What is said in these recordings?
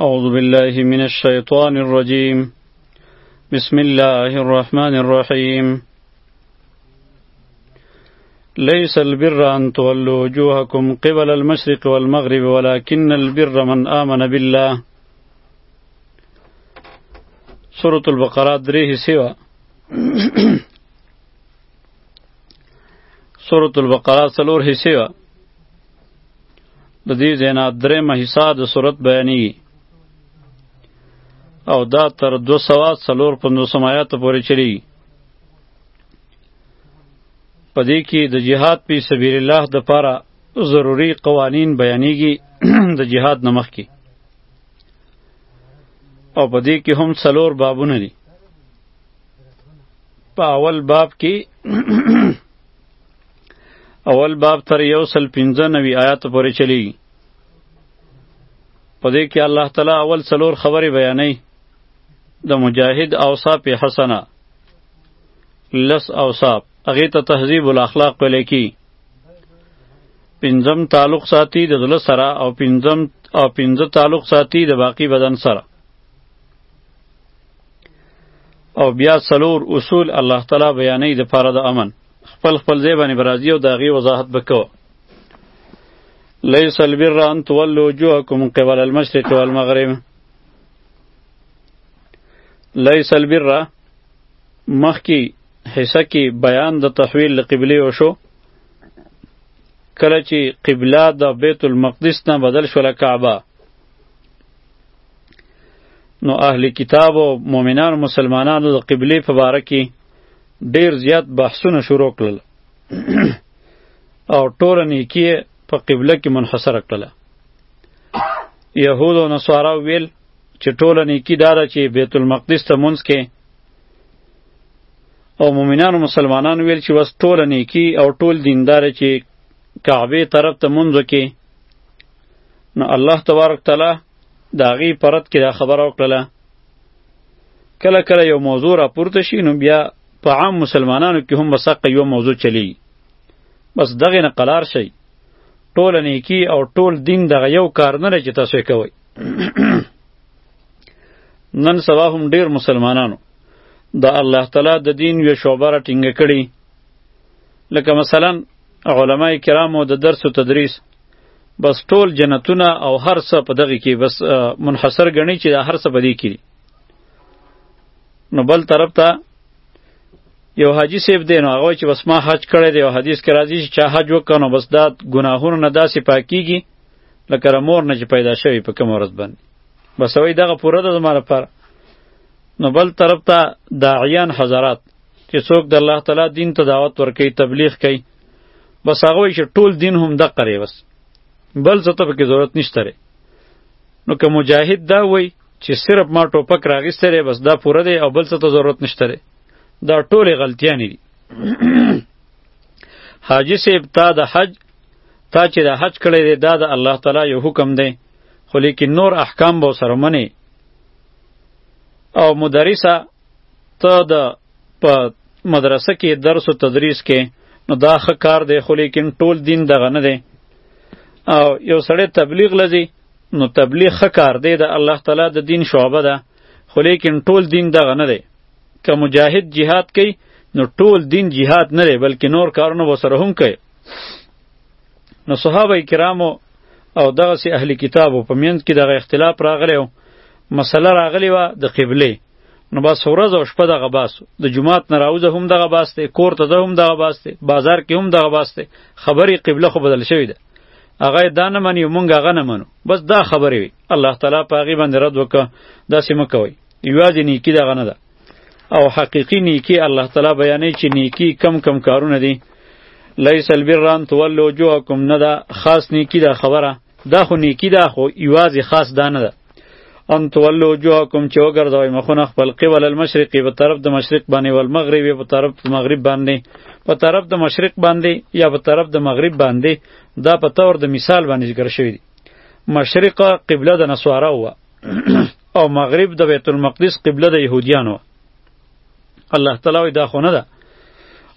أعوذ بالله من الشيطان الرجيم بسم الله الرحمن الرحيم ليس البر أن تولوا وجوهكم قبل المشرق والمغرب ولكن البر من آمن بالله سورة البقرة دريه سوى سورۃ البقره څلور حصے وا د دې زینا درې مهیسا د سورۃ بیانی او دا تر 200 څلور پندوسم آیات پورې چلی پدې کې د جهاد په سبیل الله د پاره ضروری قوانین بیانېږي د جهاد نمخ کې او پدې کې هم څلور بابونه دي په اول باب کې اول باب تر یو سل پنځه نوي آیات پورې چلی په دې کې الله تعالی اول څلور خبرې بیانوي د مجاهد اوصاف حسنه لس اوصاف هغې ته تهذیب الاخلاق ویلی کی پنځم تعلق ساتي د زړه سره او پنځم او پنځه تعلق ساتي د باقی بدن سره او بیا څلور اصول الله تعالی بیانې د پاره د امن خپل خپل ځای باندې برازي او داغي وضاحت وکاو ليس البر ان تولوا وجوهكم قبل المشرق والمغرب ليس البر مخکی حصہ کې بیان د تحویل قبله وشو کله چې قبله د بیت المقدس نه بدل شوله کعبه نو اهل کتاب او مؤمنان مسلمانانو د قبله په باره کې ډیر زیات بحثونه شروع کړل او ټول نیکی په قبله کې منحصر کړل یهود او نصارا ویل چې ټول نیکی دا ده چې بیت المقدس ته مونږ کې او مؤمنانو مسلمانانو ویل چې بس ټول نیکی او ټول دیندار چې کعبه طرف ته مونږ کې نو الله تبارک تعالی د هغې په رد کې دا خبره وکړله کله کله یو موضوع راپورته شي نو بیا په عام مسلمانانو کې هم مساقه یو موضوع چلی بس دغه نه قلار شي ټول نیکی او ټول دین دغه یو کار نه چې تاسو کوي نن سبا هم ډیر مسلمانانو د الله تعالی د دین یو شعبه را ټینګه کړي لکه مثلا علماء کرامو د درس و تدریس بس ټول جنتونه او هر څه په دغه کې بس منحصر غني چې دا هر څه په دې کې نو بل طرف ته یو حاجی سیب دی نو هغه چې بس ما حج کړی دی او حدیث کې راځي چې چا حج وکړو بس دا ګناهونه نه داسې پاکیږي لکه رمور نه چې پیدا شوی په کوم ورځ باندې بس وای دغه پوره ده زما لپاره نو بل طرف ته داعیان حضرات چې څوک د الله تعالی دین ته دعوت ورکوي تبلیغ کوي بس هغه وایي چې ټول دین هم دقه دی بس بل څه ته پکې ضرورت نشته دی نو که مجاهد دا وایي چې صرف ما ټوپک راغیستی دی بس دا پوره دی او بل څه ته ضرورت نشته دی دا ټولې غلطیانې دي حاجي صاحب تا د حج تا چې د حج کړی دی دا د الله تعالی یو حکم دی خو لیکن نور احکام به سره منې او مدرسه ته د په مدرسه کې درس او تدریس کې نو دا ښه کار دی خو لیکن ټول دین دغه نه دی او یو سړی تبلیغ لذي نو تبلیغ ښه کار دی د الله تعالی د دین شعبه ده خو لیکن ټول دین دغه نه دی که مجاهد جهاد کوي نو ټول دین جهاد نه دی بلکې نور کارونه به سره هم کوي نو صحابه کرامو او دغسې اهل کتابو په منځ کې دغه اختلاف راغلی و مسله راغلی وه د قبلې نو بس ورځ او شپه دغه باس د جمعات نه راوځه هم دغه باس دی کور ته هم دغه باس دی بازار کې هم دغه باس دی خبرې قبله خو بدل شوې ده هغه دا نه مني مونږ هغه نه منو بس دا خبرې وي الله تعالی په هغې باندې رد وکړه داسې مه کوئ یوازې نیکي دغه نه ده او حقیقي نیکي الله تعالی بیانوي چې نیکي کم کم کارونه دي لیس البر ان تولوا وجوهکم نه ده خاص نیکي ده خبره دا خو نیکی ده خو یوازې خاص دا نه ده ان تولو وجوهکم چې وګرځوئ مخونه خپل قبل المشرق په طرف د مشرق باندې ول مغرب په طرف د مغرب باندې په طرف د مشرق باندې یا په طرف د مغرب باندې دا په تور د مثال باندې ذکر شوی دی مشرق قبله د نسوارا و او مغرب د بیت المقدس قبله د يهودیانو الله تعالی وی دا خو نه ده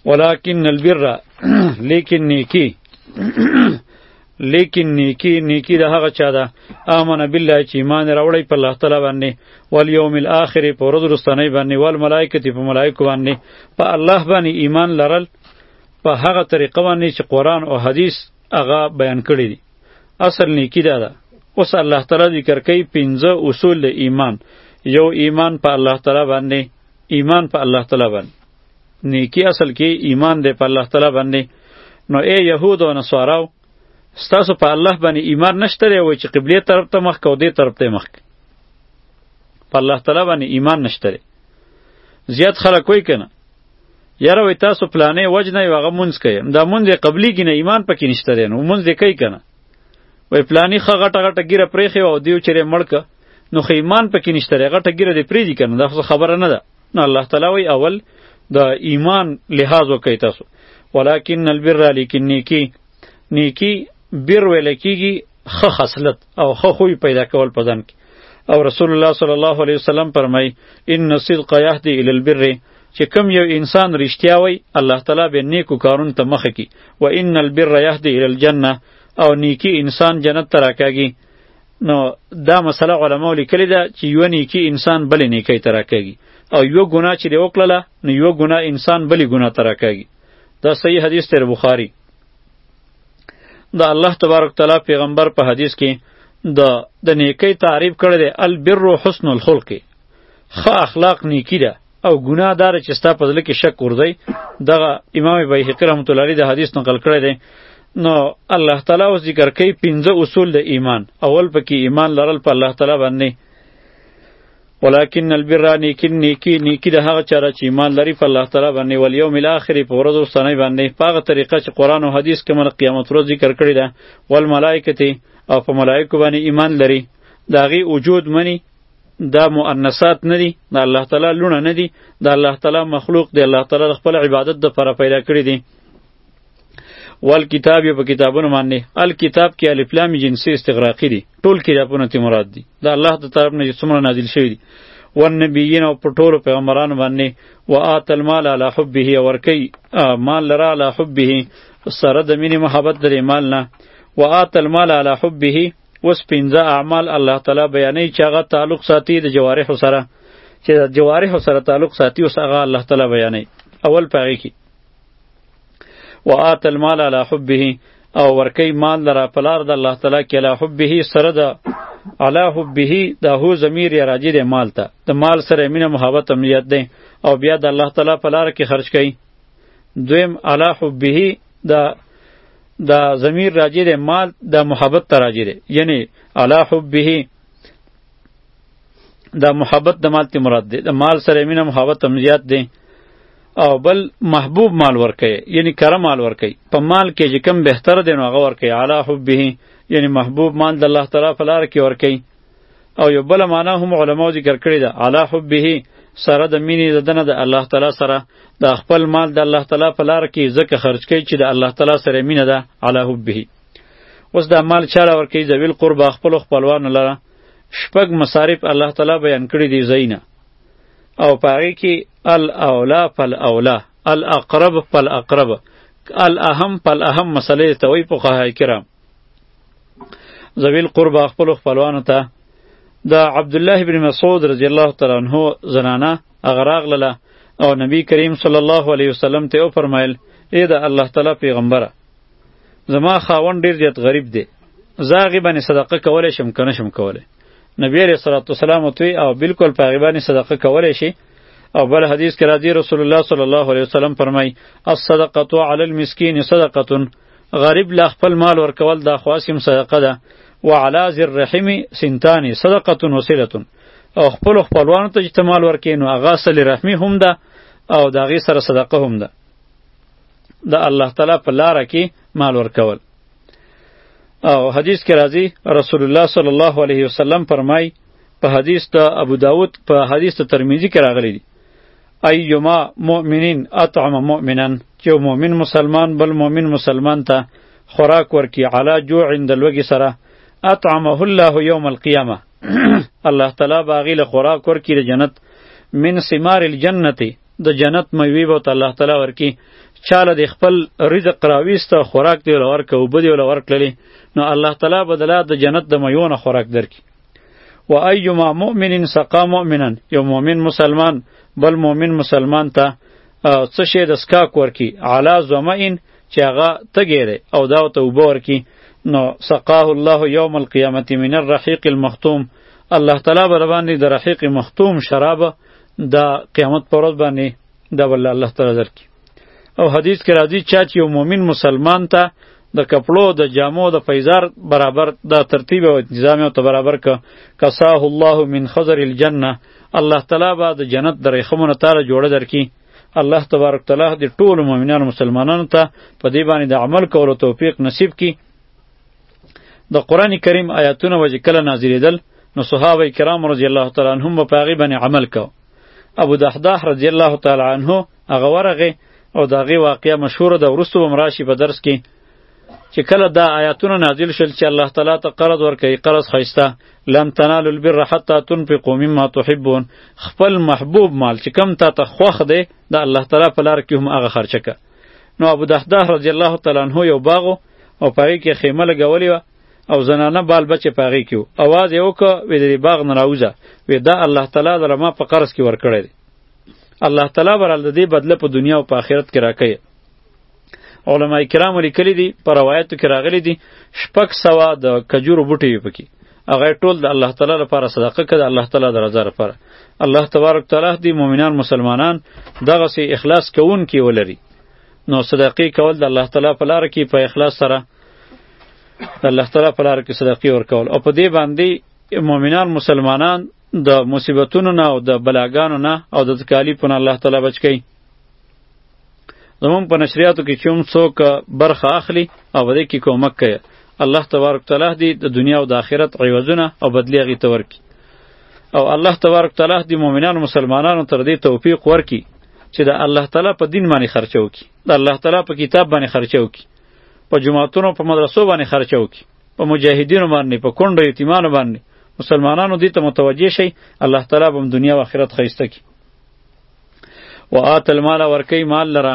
ولکن البر لیکن نیکی لیکن نیکی نیکی د هغه چا ده امنه بالله چې ایمان راوړی په الله تعالی باندې ول یوم الاخر په ورځ رستنی باندې ول ملائکه په ملائکه باندې په الله باندې ایمان لرل په هغه طریقه باندې چې قران او حدیث هغه بیان کړی دي اصل نیکی دا ده اوس الله تعالی ذکر کوي پنځه اصول د ایمان یو ایمان په الله تعالی باندې ایمان په الله تعالی باندې نیکی اصل کې ایمان دی په الله تعالی باندې نو ای یهود او نصاراو ستاسو په الله باندې ایمان نشته دی وای چې قبله طرف ته مخ کو دی طرف ته مخ په الله تعالی باندې ایمان نشته زیات خلک وای کنه یاره وای تاسو پلانې وجنه یو هغه مونږ کوي دا مونږ قبلي کې نه ایمان پکې نشته دی نو مونږ دې کوي کنه وای پلانې خه غټه غټه ګیره پرېخي او دیو چیرې مړک نو خې ایمان پکې نشته دی غټه ګیره دې پرې دي کنه دا خبره نه ده نو الله تعالی وای اول د ایمان لحاظ وکي تاسو ولکن البر لیکن نیکی نیکی بر ویل کیږي خه خصلت او خه خوی پیدا کول په ځان کې او رسول الله صلی الله علیه وسلم فرمای ان الصدق یهدی الی البر چې کم یو انسان رښتیا وای الله تعالی به نیکو کارون ته مخ کی و ان البر یهدی الی الجنه او نیکی انسان جنت ته راکاږي نو دا مسله علما لیکلی ده چې یو نیکی انسان بل نیکی ته راکاږي او یو ګناه چې دی وکړله نو یو ګناه انسان بلی ګناه ته راکاږي دا صحیح حدیث تر بخاری د الله تبارک تعالی پیغمبر په حدیث کې د د نیکی تعریف کړی دی البر حسن الخلق ښه اخلاق نیکی ده او ګناه دار چې ستا په ځل کې شک ورځي دغه امام بیهقی رحمت الله علیه د حدیث نقل کړی دی نو الله تعالی اوس ذکر کوي پنځه اصول د ایمان اول پکې ایمان لرل په الله تعالی باندې ولکن البر نیکین نیکی نیکی د هغه چاره چې ایمان لري په الله تعالی باندې ول یوم الاخر په ورځ وروستنۍ باندې په هغه طریقه چې قرآن او حدیث کې مر قیامت ورځ ذکر کړی ده ول ملائکتی او په ملائکه باندې ایمان لري دا غي وجود منی دا مؤنثات نه دي دا الله تعالی لونه نه دي دا الله تعالی مخلوق دی الله تعالی خپل عبادت د پر پیدا کړی دي وال کتاب یې په کتابونو باندې ال کتاب کې الف لام جنسي استغراقي دي ټول کتابونه ته مراد دي دا الله د طرف نه څومره نازل شوی دي والنبیین او پر ټولو پیغمبرانو باندې و آت المال علی حبه ورکی مال لرا علی حبه سره د مینې محبت درې مال نه و آت المال علی حبه وس پنځه اعمال الله تعالی بیانې چې هغه تعلق ساتي د جوارح سره چې د جوارح سره تعلق ساتي اوس هغه الله تعالی بیانې اول پاره کې و آت المال علی حبه او ورکی مال لرا پلار د الله تعالی کې علی حبه سره د علی حبه د هو ضمیر یا راجی د مال ته د مال سره مینه محبت امنیت دی او بیا د الله تعالی په لار کې خرج کړي دویم علی حبه د د ضمیر راجی د مال د محبت ته راجی دی یعنی علی حبه د محبت د مال ته مراد دی د مال سره مینه محبت امنیت دی او بل محبوب مال ورکي یعنی کره مال ورکي په مال کې چې کم بهتر دی نو هغه ورکي علی حبه یعنی محبوب مال د الله تعالی په لار کې ورکي او یو بل معنا هم علماو ذکر کړی ده علی حبه سره د مینې د دنه د الله تعالی سره د خپل مال د الله تعالی په لار کې ځکه خرج کوي چې د الله تعالی سره مینه ده علی حبه اوس دا مال چاله ورکي ذویل قربا خپل خپلوان لره شپږ مصارف الله تعالی بیان کړی دی زینه او پاره کې الاولا فالاولا الاقرب فالاقرب الاهم فالاهم مسئله ته وی په قهای کرام ذویل قربا خپل خپلوانو ته د عبد الله ابن مسعود رضی الله تعالی عنہ زنانه اغراغ لله او نبی کریم صلی الله علیه وسلم ته او فرمایل اې د الله تعالی پیغمبره زما خاوند ډیر زیات غریب دی زه هغې باندې صدقه کولی شم که نه شم کولی نبی علیه صلات وسلام توی او بالکل په هغې باندې صدقه کولی شي او بل حدیث کې راځي رسول الله صلی الله علیه وسلم فرمای الصدقه علی المسکین صدقه غریب لا خپل مال ورکول دا خواسم صدقه ده وعلى ذر رحم سنتان صدقه وسیله او خپل خپلوان ته چې مال ورکې نو هغه صلی رحمی هم ده او داغي سره صدقه هم ده د الله تعالی په لار کې مال ورکول او حدیث کې راځي رسول الله صلی الله علیه وسلم فرمای په حدیث ته ابو داود په حدیث ته ترمذی کې راغلی دی ایما مؤمنین اطعم مؤمنا چې مؤمن مسلمان بل مؤمن مسلمان ته خوراک ورکی علا جوع د لوګي سره اطعمه الله یوم القیامه الله تعالی باغی له خوراک ورکی د جنت من ثمار الجنت د جنت میوې به ته الله تعالی ورکی چاله د خپل رزق راويسته خوراک دی ولور کو بده ولور کړلی نو الله تعالی بدلا د جنت د میونه خوراک درکې و ایما مؤمن سقا مؤمنا یو مؤمن مسلمان بل مؤمن مسلمان ته څه شی د سکاک ورکی علا زمئن چې هغه تګیره او دا ته وبور کی نو سقاه الله یوم القیامت من الرحیق المختوم الله تعالی بر باندې د رحیق مختوم شراب دا قیامت پر ورځ باندې دا ول الله تعالی درکې او حدیث کې راځي چا چې یو مؤمن مسلمان ته د کپړو د جامو د فیزار برابر د ترتیب او انتظام او ته برابر ک کساه الله من خزر الجنه الله تعالی به د جنت د ریخمونو تاره جوړه درکې الله تبارک تعالی د ټولو مؤمنانو مسلمانانو ته په دې باندې د عمل کولو توفیق نصیب کړي د قران کریم آیاتونه وجه کله نازلیدل نو صحابه کرام رضی الله تعالی عنهم په هغه باندې عمل کو ابو دحداح رضی الله تعالی عنه هغه ورغه او دا غي واقعیا مشهور ده ورستو بم راشي په درس کې چې کله دا آیاتونه نازل شول چې الله تعالی ته قرض ورکړي قرض خیسته لن تنالوا البر حتى تنفقوا مما تحبون خپل محبوب مال چې کم تا ته خوښ دی دا الله تعالی په لار کې هم هغه خرچه که نو ابو دحداه رضی الله تعالی عنه یو باغ او پاره کې خیمه لګولې و او زنانه بال بچ پاره کې اواز یې وکړ وې د باغ نه راوځه وې دا الله تعالی در ما په قرض کې ورکړی دی الله تعالی برال د دې بدله په دنیا او په آخرت کې راکړي علما کرام لیکلي دي په روایتو کې راغلي دي شپږ سوه د کجورو بوټي پکې هغه ټول د الله تعالی لپاره صدقه کړه الله تعالی د رضا لپاره الله تبارک تعالی دی مؤمنان مسلمانان دغه سي اخلاص کوون کی ولري نو صدقه کول د الله تعالی په لار کې په اخلاص سره الله تعالی په لار کې صدقه ورکول او په دې باندې مؤمنان مسلمانان د مصیبتونو نه او د بلاګانو نه او د تکالیفونو الله تعالی بچ کړي زمون په نشریاتو کې چوم څوک برخه اخلي او بده کې کومک کوي الله تبارک تعالی دې د دنیا او د آخرت عوضونه او بدلی غي تور کی او الله تبارک تعالی دې مؤمنانو مسلمانانو تر دې توفیق ورکي چې د الله تعالی په دین باندې خرچو کی د الله تعالی په کتاب باندې خرچو کی په جماعتونو په مدرسو باندې خرچو کی په مجاهدینو باندې په کونډو یتیمانو باندې مسلمانانو دې ته متوجه شي الله تعالی به دنیا او آخرت خیسته کی و آت المال ورکی مال لره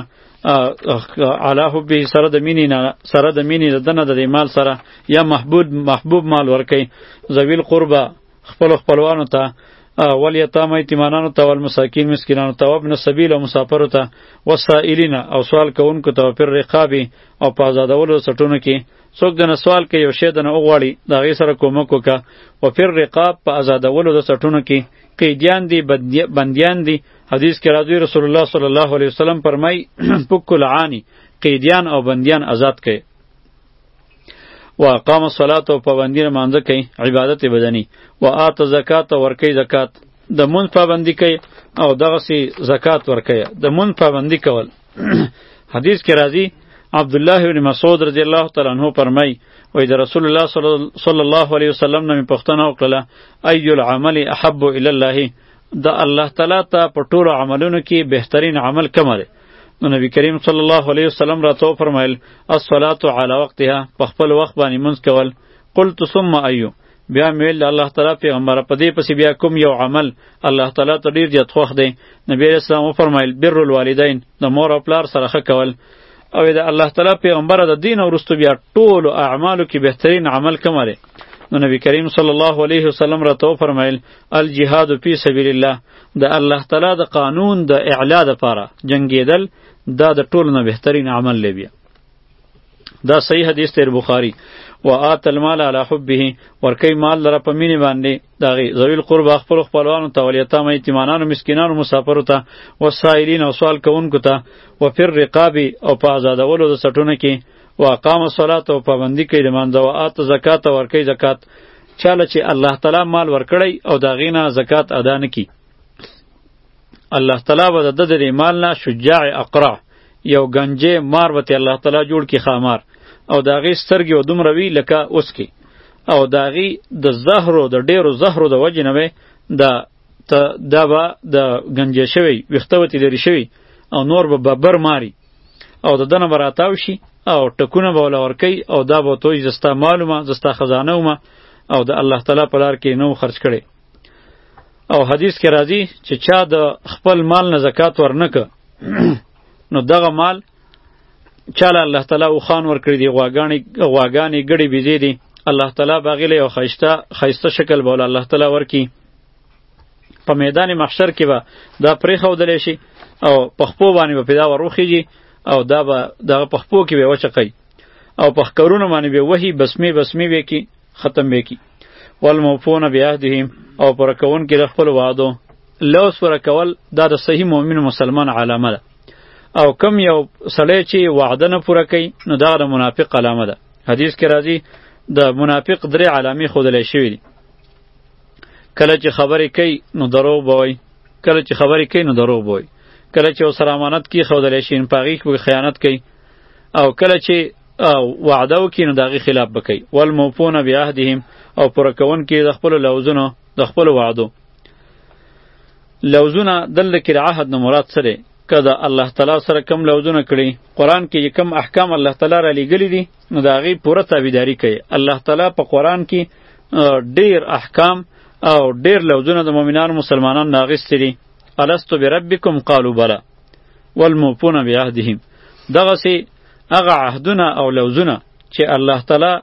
علا حبه سره د مینې نه سره د مینې د دنه د مال سره یا محبوب محبوب مال ورکی ذویل قربا خپل خپلوانو ته ول یتام یتیمانانو ته ول مساکین مسکینانو ته وابن سبیل او مسافر ته وسائلین او سوال کوونکو ته پر رقاب او په آزادولو سټونو کې څوک دنه سوال کوي یو شی دنه وغواړي د هغې سره کومک وکړه و پر رقاب په آزادولو د سټونو کې قیدیان دی بندیان دی حدیث کې راځي رسول الله صلی الله علیه وسلم فرمای پک العانی قیدیان او بندیان آزاد کړي و اقام الصلاه او پابندی مانځه کوي عبادت بدني و آت زکات او ورکي زکات د مون پابندی کوي او دغه سي زکات ورکي د مون پابندی کول حدیث کې راځي عبد الله بن مسعود رضی الله تعالی عنہ فرمای وای د رسول الله صلی الله علیه وسلم نه پښتنه وکړه ای العمل احب الی الله د الله تعالی ته په ټولو عملونو کې بهترین عمل کوم دی نو نبی کریم صلی الله علیه وسلم راته فرمایل الصلاۃ علی وقتها په خپل وخت باندې منځ کول قلت ثم ایو بیا مې ویل الله تعالی پیغمبر په دې پسې بیا کوم یو عمل الله تعالی ته ډیر زیات خوښ دی نبی علیه السلام وفرمایل بر الوالدین د مور او پلار سره ښه کول او د الله تعالی پیغمبر د دین وروسته بیا ټولو اعمالو کې بهترین عمل کوم دی نو نبی کریم صلی الله علیه وسلم راته وفرمایل الجهاد فی سبیل الله د الله تعالی د قانون د اعلا لپاره جنگیدل دا د ټولو نه بهترین عمل دی بیا دا صحیح حدیث تیر بخاری و آت المال علی حبه ورکی مال لره په مینې باندې داغي ذویل قرب خپل خپلوانو ته ولیتا مې یتیمانانو مسکینانو مسافرو ته و سائلین او سوال کوونکو ته و پر رقاب او په آزادولو د سټونه کې و اقام الصلاه او پابندی کوي د مانځه و آت زکات او ورکی زکات چاله چې الله تعالی مال ورکړی او داغینه زکات ادا نکي الله تعالی به د درې مال نه شجاع اقرا یو گنجه مار به الله تعالی جوړ کی خامار او دا غي سترګې او دومره وی لکه اوس کی او دا غي د زهرو د ډیرو زهرو د وجه نه وی د ته دا به د گنجه شوی وختوتی لري شوی او نور به ببر ماری او د دنه براتاو شي او ټکونه به ولا ورکی او دا به توی زستا معلومه زستا خزانه ومه او د الله تعالی په لار کې نو خرج کړي او حدیث کې راځي چې چا د خپل مال نه زکات ورنک نو دغه مال چاله الله تعالی او خان ورکړي دی غواګانی غواګانی ګړي بيزي دي الله تعالی باغله او خيسته خيسته شکل بول الله تعالی ورکی په میدان محشر کې به دا پرې خودل شي او په خپو باندې به پیدا وروخیږي او دا به دغه په خپو کې به وچقي او په خکرونو باندې به وਹੀ بسمه بسمه وکي ختم به کی والموفون بعهدهم او پر کون کې د خپل وعدو لوس پر کول دا د صحیح مؤمن مسلمان علامه ده او کم یو سړی چې وعده نه پوره کوي نو دا د منافق علامه ده حدیث کې راځي د منافق درې علامې ښودلی شوي دي کله چې خبرې کوي نو دروغ به وایي کله چې خبرې کوي نو دروغ به وایي کله چې ورسره امانت کیښودلی شي نو په هغې کې خیانت کوي او کله چې او وعده وکړي نو د هغې خلاف به کوي والموفون بعهدهم او پوره کوونکي د خپلو لوظونو د خپلو وعدو لوظونه دلته کې د عهد نه مراد څه دی که د الله تعالی سره کم لوظونه کړي قرآن کې چې کم احکام الله تعالی را لیږلي دي نو د هغې پوره تابعداري کوي الله تعالی په قرآن کې ډیر احکام او ډیر لوظونه د مؤمنانو مسلمانانو نه اخیستي دي الستو بربکم قالو بله والموفون بعهدهم دغه سي هغه عهدونه او لوزونه چې الله تعالی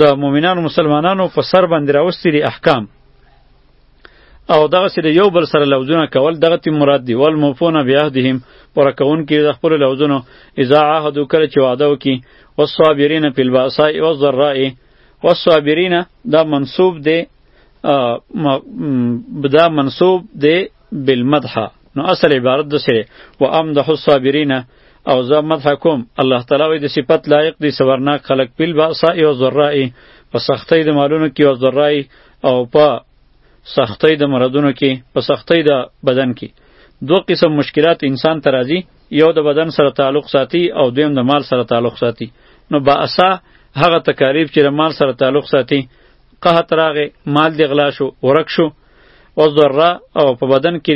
د مؤمنانو مسلمانانو په سر باندې راوستي دي احکام او دغه سره یو بل سره لوزونه کول دغه تی مراد دی ول موفون بیاهدهم پر کون کې د خپل لوزونو اذا عهدو کړ چې وعده وکي والصابرین فی الباساء والضراء والصابرین دا منصوب دی دا منصوب دی بالمدح نو اصل عبارت د سره و امدح الصابرین او زه مدح کوم الله تعالی وي د صفت لایق دي صبرناک خلق پیل با سا او ذرای په سختۍ د مالونو کې او ذرای او په سختۍ د مرضونو کې په سختۍ د بدن کې دو قسم مشکلات انسان ته راځي یو د بدن سره تعلق ساتي او دویم د مال سره تعلق ساتي نو با اسا هغه تکالیف چې د مال سره تعلق ساتي قحط راغې مال دی غلا شو ورک شو او ذره او په بدن کې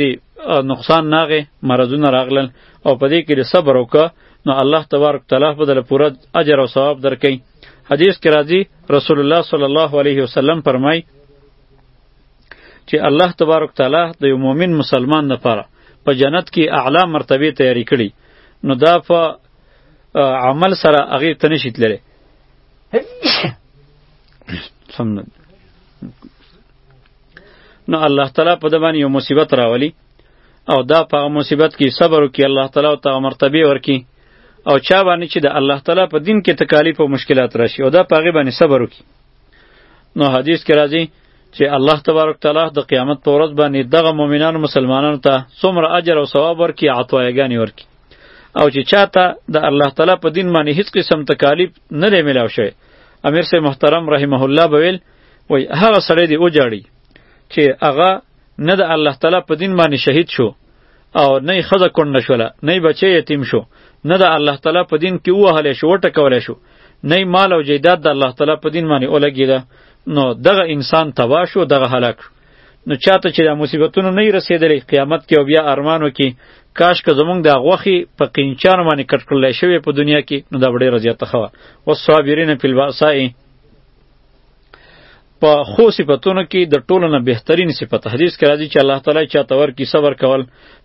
نقصان ناغه مرزونه راغلل او په دې کې صبر وکړه نو الله تبارک تعالی به دل پوره اجر او ثواب درکړي حدیث کې راځي رسول الله صلی الله علیه وسلم فرمای چې الله تبارک تعالی د یو مؤمن مسلمان لپاره په جنت کې اعلی مرتبه تیاری کړي نو دا په عمل سره هغه تنشیت لري سمند نو الله تعالی په د باندې یو مصیبت راولي او دا په مصیبت کې صبر وکړي الله تعالی او ته مرتبه ورکړي او چا باندې چې د الله تعالی په دین کې تکالیف او مشکلات راشي او دا په هغې باندې صبر وکړي نو حدیث کې راځي چې الله تبارک تعالی د قیامت په ورځ باندې دغه مؤمنانو مسلمانانو ته څومره اجر او ثواب ورکړي عطایګانې ورکړي او چې چاته د الله تعالی په دین باندې هیڅ قسم تکالیف نه دی ملاو شوی امیر صاحب محترم رحمه الله بویل وای هغه سړی دی اوجاړي چې هغه نه د الله تعالی په دین باندې شهید شو او نه خزه کونډه شوله نه بچی یتیم شو نه د الله تعالی په دین کې وهل شو وټکول شو نه مال او جیداد د الله تعالی په دین باندې اولګیده نو دغه انسان تبا شو دغه هلاک شو نو چاته چې د مصیبتونو نه رسیدلې قیامت کې او بیا ارمانو کې کاش که زمونږ د غوخي په قینچان باندې کټکړلې شوی په دنیا کې نو دا ډیره زیاته خو والصابرین فی الباساء په خو صفاتونو کې د ټولو نه بهترین صفت حدیث کې راځي چې الله تعالی چا تور کې صبر کول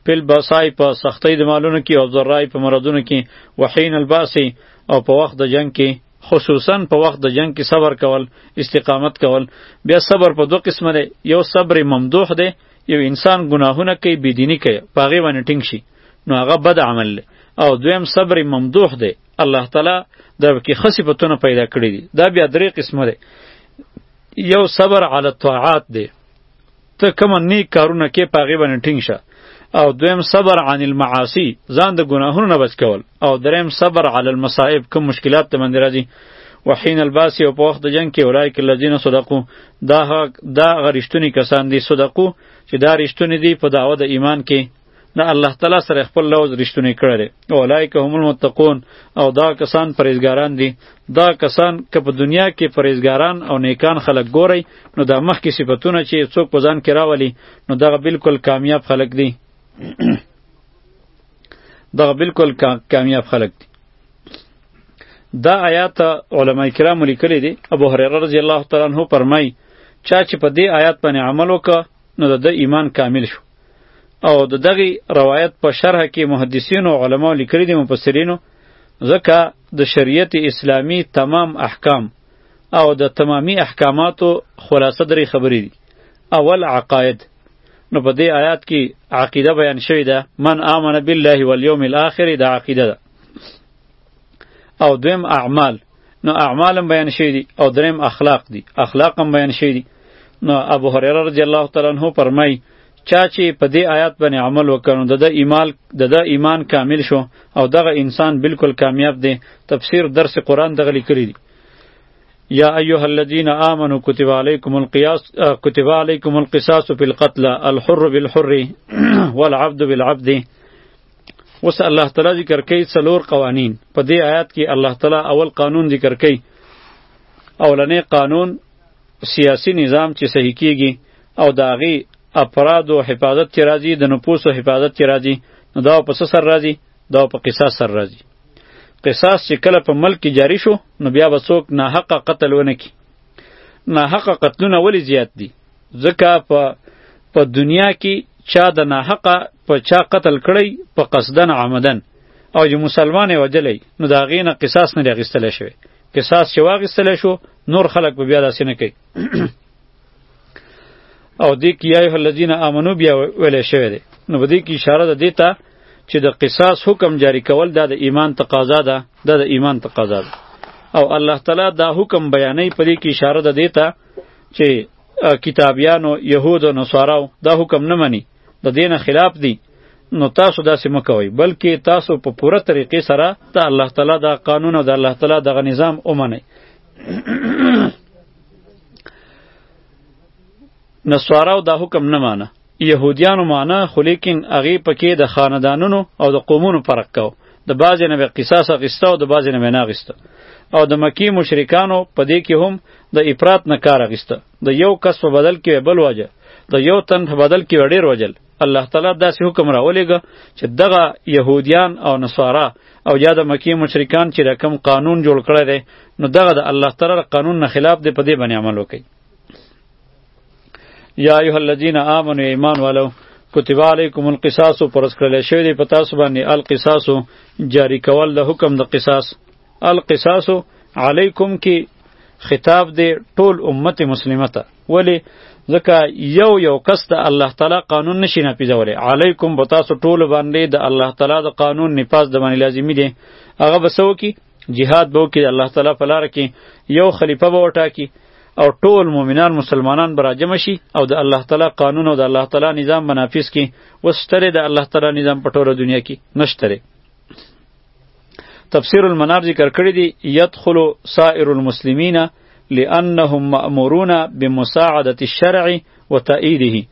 پل باسای په سختۍ د مالونو کې او ذرای په مرضونو کې وحین الباسی او په وخت د جنگ کې خصوصا په وخت د جنگ کې صبر کول استقامت کول بیا صبر په دوه قسمه دی یو صبر ممدوح دی یو انسان ګناهونه کوي بيدینی کوي پاغه باندې ټینګ شي نو هغه بد عمل دی او دویم صبر ممدوح دی الله تعالی دا کې خصي پتونه پیدا کړی دي دا بیا درې قسمه ده یو صبر علی الطاعات دی ته کوم نیک کارونه کې پاغي باندې ټینګ شه او دویم صبر عن المعاصی ځان د ګناهونو نه بچ کول او دریم صبر علی المصائب کوم مشکلات ته باندې راځي وحین الباس او په وخت د جنگ کې اولای کې لذین صدقو دا دا غریشتونی کسان دي صدقو چې دا رښتونی دي په دعوه د ایمان کې نه الله تعالی سره خپل لوز رښتونی کړی اولایک هم المتقون او دا کسان پرهیزګاران دي دا کسان که په دنیا کې پرهیزګاران او نیکان خلک ګوري نو دا مخکې صفاتونه چې څوک په ځان کې راولي نو دغه بالکل کامیاب خلک دي دغه بالکل کامیاب خلک دي دا آیات علما کرام لیکلي دي ابو هريره رضی الله تعالی عنہ فرمای چا چې په دې آیات باندې عمل وکړ نو د ده ایمان کامل شو او د دغه روایت په شرح کې محدثین او علما لیکلي دي مفسرینو ځکه د شریعت اسلامی تمام احکام او د تمامی احکاماتو خلاصه درې خبرې دي اول عقاید نو په دې آیات کې عقیده بیان شوې ده من آمن بالله والیوم الاخر دا عقیده ده او دویم اعمال نو اعمال هم بیان شوی دي او دریم اخلاق دي اخلاق هم بیان شوی دي نو ابو هريره رضی الله تعالی عنہ فرمای چا چې په دې آیات باندې عمل وکړو د د ایمان د د ایمان کامل شو او دغه انسان بالکل کامیاب دی تفسیر درس قرآن دغه لیکلی دی یا ایها الذین آمنوا کتب علیکم القیاس کتب علیکم القصاص فی القتل الحر بالحر والعبد بالعبد اوس الله تعالی ذکر کوي څلور قوانین په دې آیات کې الله تعالی اول قانون ذکر کوي اولنې قانون سیاسی نظام چې صحیح کیږي او د هغې افرادو حفاظت چې راځي د نفوسو حفاظت چې راځي نو دا په څه سر راځي دا په قصاص سر راځي قصاص چې کله په ملک کې جاری شو نو بیا به څوک ناحقه قتل ونه کړي ناحقه قتلونه ولې زیات دي ځکه په په دنیا کې چا د ناحقه په چا قتل کړی په قصدن عمدن او چې مسلمان یې وجلی نو د هغې نه قصاص نه دی اخیستلی شوی قصاص چې واخیستلی شو نور خلک به بیا داسې نه کوي او دې کې یا ایه الذین آمنو بیا ویلی شوی دی نو په دې کې اشاره ده دې ته چې د قصاص حکم جاری کول دا د ایمان تقاضا ده دا د ایمان تقاضا ده او الله تعالی دا حکم بیانوي په دې کې اشاره ده دې ته چې کتابیانو یهود او نصاراو دا حکم نه مني د دین خلاف دي نو تاسو داسې مکوئ بلکې تاسو په پوره طریقې سره د الله تعالی دا قانون او د الله تعالی دغه نظام ومنئ نصاراو دا حکم نه مانه یهودیانو معنا خو لیکن هغه پکې د خاندانونو او د قومونو فرق کاو د بعضې نه به قصاص اخیسته او د بعضې نه به نه اخیسته او د مکی مشرکانو په دې کې هم د افراط نه کار اخیسته د یو کس په بدل کې بل وجه د یو تن په بدل کې ډیر وجل الله تعالی داسې حکم راولېږه چې دغه یهودیان او نصارا او یا د مکی مشرکان چې رقم قانون جوړ کړی دی نو دغه د الله تعالی قانون نه خلاف دی په دې باندې عمل وکړي یا ایها الذین آمنوا ایمان والو کتب علیکم القصاص پر اسکل شوی دی پتا سو باندې القصاص جاری کول د حکم د قصاص القصاص علیکم کی خطاب دی ټول امت مسلمه ته ولی ځکه یو یو کس د الله تعالی قانون نشي نافذولی علیکم به تاسو ټول باندې د الله تعالی د قانون نفاذ د باندې لازمی دی هغه به څه وکړي جهاد به وکړي الله تعالی په لار کې یو خلیفه به وټاکي او ټول مؤمنان مسلمانان به راجمع شي او د الله تعالی قانون او د الله تعالی نظام به نافذ کړي اوس شته د الله تعالی نظام په ټوله دنیا کې نشته تفسیر المنار ذکر کړی دی یدخل سائر المسلمین لانهم مأمورون بمساعدة الشرع و تاییده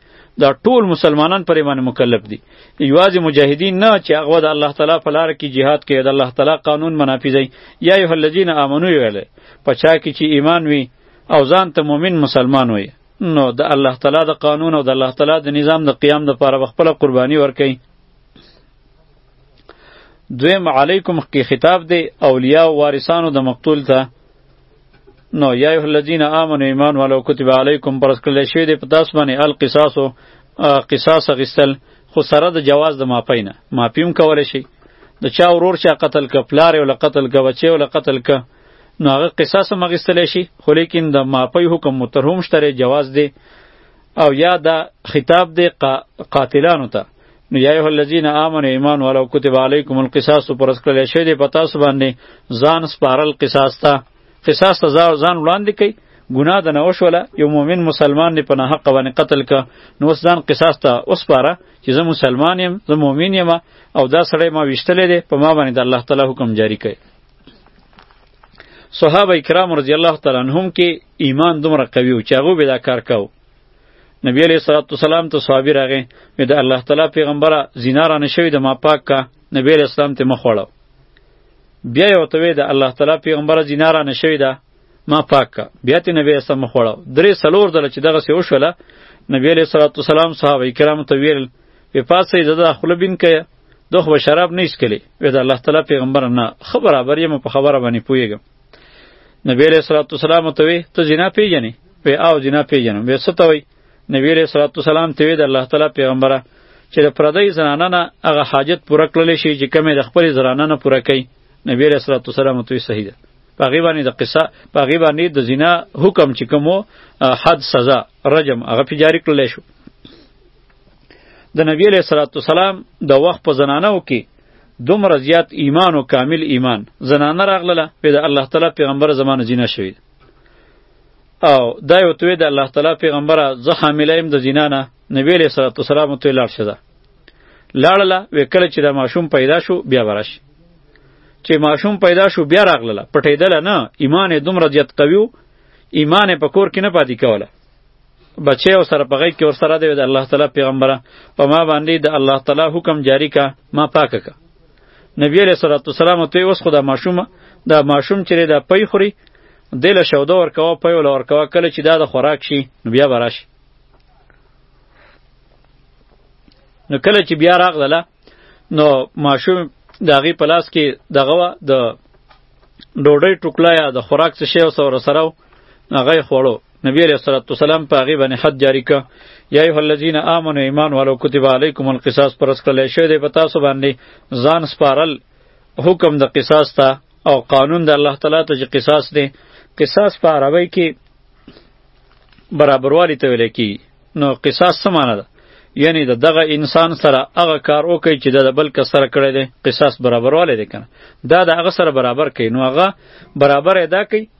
دا ټول مسلمانان پر ایمان مکلف دي یوازې مجاهدین نه چې هغه د الله تعالی په لار کې jihad کوي د الله تعالی قانون منافذي یا ایه الذین آمنو ویل پچا کې چې ایمان وي او ځان ته مؤمن مسلمان وي نو د الله تعالی د قانون او د الله تعالی د نظام د قیام د پاره خپل قرباني ورکړي دویم علیکم کې خطاب دی اولیاء وارثانو د مقتول ته نو یا ایه الذین آمنوا ایمان ولو کتب علیکم پر کله شوی دی په تاسو باندې القصاص قصاص غستل خو سره د جواز د ماپینه ماپیم کول شي د چا ورور چا قتل ک پلار ولا قتل ک بچي ولا قتل ک نو هغه قصاص مغستل شي خو لیکن د ماپی حکم مترهم شته جواز دی او یا دا خطاب دی قاتلانو ته نو یا ایه الذین آمنوا ایمان ولو کتب علیکم القصاص پر اسکل شی دی پتا سو باندې ځان سپارل قصاص ته قصاص ته ځان وړاندې کوي ګناه د نه وشوله یو مؤمن مسلمان دی په نه حق باندې قتل ک نو اوس ځان قصاص ته اوس پاره چې زه مسلمان یم زه مؤمن یم او دا سړی ما ویشتلې دی په ما باندې د الله تعالی حکم جاری کړي صحابه کرام رضی الله تعالی عنهم کې ایمان دومره قوي و چې هغه به دا کار کاوه نبی علیہ الصلوۃ والسلام ته صحابي راغی وی د الله تعالی پیغمبره زنا را نشوي د ما پاک کا نبی علیہ السلام ته مخ وړو بیا یو ته وی د الله تعالی پیغمبره زنا را نشوي دا ما پاک کا بیا ته نبی اسلام مخ وړو درې سلور دل چې دغه سی وشوله نبی علیہ الصلوۃ والسلام صحابه کرام ته ویل په پاسه د داخله بین کیا دوه شراب نه اسکلی وی د الله تعالی پیغمبر نه خبره بریم په خبره باندې پویګم نبی علیہ الصلوۃ والسلام ته وی ته زنا پیژنې وی او زنا پیژنم وی څه ته وی نبی علیہ الصلوۃ والسلام ته وی د الله تعالی پیغمبره چې د پردی زنانه نه هغه حاجت پوره کړل شي چې کمې د خپل زنانه نه پوره کوي نبی علیہ الصلوۃ والسلام ته صحیح ده پاغي باندې د قصه پاغي باندې د زنا حکم چې کومو حد سزا رجم هغه په جاری کړل شو د نبی علیہ الصلوۃ والسلام د وخت په زنانو کې دومره زیات ایمان او کامل ایمان زنانه راغله په د الله تعالی پیغمبر زمانه زینا شوی او دا یو توی د الله تعالی پیغمبر زه حامله ایم د زینا نه نبی علیہ الصلوۃ والسلام ته لاړ شده لاړله وکړه چې دا ماشوم پیدا شو بیا ورش چې ماشوم پیدا شو بیا راغله پټیدل نه ایمان دومره زیات قویو ایمان په کور کې نه پاتې کوله بچی او سره پغی کې ور سره دی د الله تعالی پیغمبره په ما باندې د الله تعالی حکم جاری کا ما پاک کا نبی علیہ الصلوۃ والسلام ته اوس خدا ماشومه دا ماشوم چې دا پی خوري دله شوده ور کوا پی ول ور کوا کله چې دا د خوراک شي نو بیا براش نو کله چې بیا راغله نو ماشوم د هغې په لاس کې دغه وه د ډوډۍ ټوکله یا د خوراک څه شی ورسره سره و هغه یې خوړو نبی علیہ الصلوۃ والسلام په هغه باندې حد جاری ک یا ایه الذین آمنو ایمان والو کتب علیکم القصاص پر اسکل شوی دی په تاسو باندې ځان سپارل حکم د قصاص ته او قانون د الله تعالی ته چې قصاص دی قصاص په عربی کې برابروالی ته ویل کی نو قصاص څه معنی ده یعنی د دغه انسان سره هغه کار وکړي چې د بل کس سره کړی دی قصاص برابروالی دی کنه دا د هغه سره برابر کوي نو هغه برابر ادا کوي